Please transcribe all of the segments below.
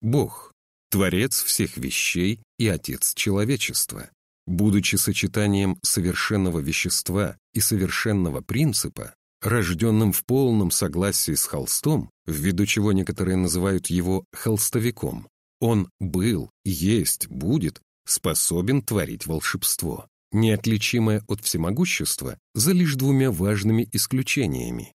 Бог, Творец всех вещей и Отец человечества. Будучи сочетанием совершенного вещества и совершенного принципа, рожденным в полном согласии с холстом, ввиду чего некоторые называют его холстовиком, он был, есть, будет способен творить волшебство, неотличимое от всемогущества за лишь двумя важными исключениями.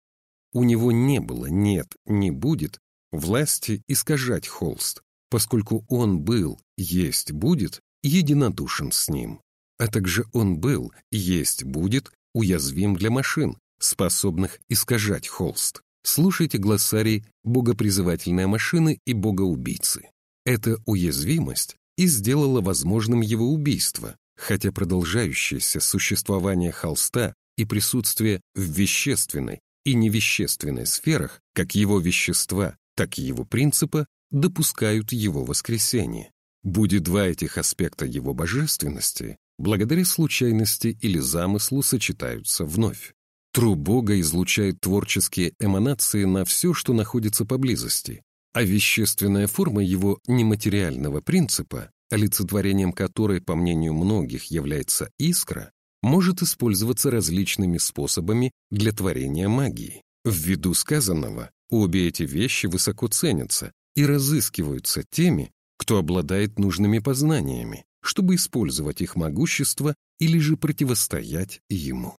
У него не было, нет, не будет власти искажать холст, поскольку он был, есть, будет единодушен с ним, а также он был, есть, будет уязвим для машин, способных искажать холст. Слушайте глоссарий «Богопризывательная машина» и «Богоубийцы». Эта уязвимость и сделала возможным его убийство, хотя продолжающееся существование холста и присутствие в вещественной и невещественной сферах, как его вещества, так и его принципа, допускают его воскресение. Будет два этих аспекта его божественности, благодаря случайности или замыслу сочетаются вновь. Тру Бога излучает творческие эманации на все, что находится поблизости, а вещественная форма его нематериального принципа, олицетворением которой, по мнению многих, является искра, может использоваться различными способами для творения магии. Ввиду сказанного, обе эти вещи высоко ценятся и разыскиваются теми, кто обладает нужными познаниями, чтобы использовать их могущество или же противостоять ему.